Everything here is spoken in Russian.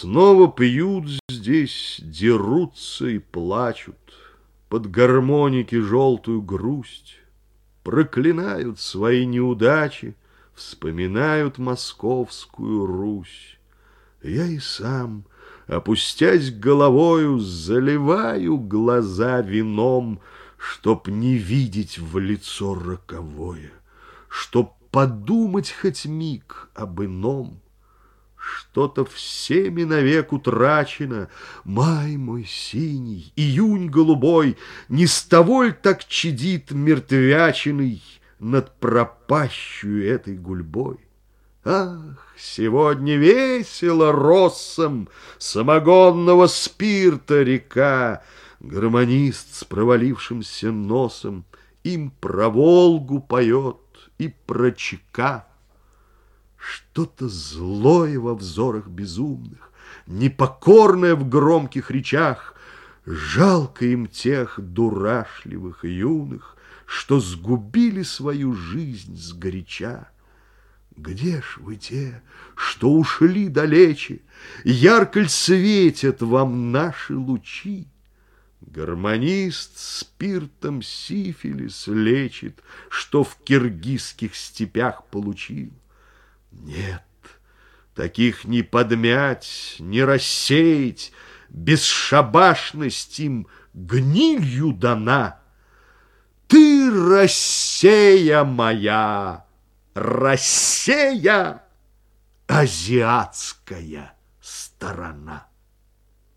Снова пьют здесь, дерутся и плачут, Под гармоники желтую грусть, Проклинают свои неудачи, Вспоминают московскую Русь. Я и сам, опустясь головою, Заливаю глаза вином, Чтоб не видеть в лицо роковое, Чтоб подумать хоть миг об ином. Что-то всеми навек утрачено. Май мой синий, июнь голубой, Не с того ль так чадит мертвячиной Над пропащую этой гульбой? Ах, сегодня весело россом Самогонного спирта река, Гармонист с провалившимся носом Им про Волгу поет и про Чека. Что-то злое во взорах безумных, Непокорное в громких речах, Жалко им тех дурашливых юных, Что сгубили свою жизнь сгоряча. Где ж вы те, что ушли далече, Ярко ль светят вам наши лучи? Гармонист спиртом сифилис лечит, Что в киргизских степях получил. Нет, таких не подмять, не рассеять, Бесшабашность им гнилью дана. Ты, Россия моя, Россия, азиатская сторона.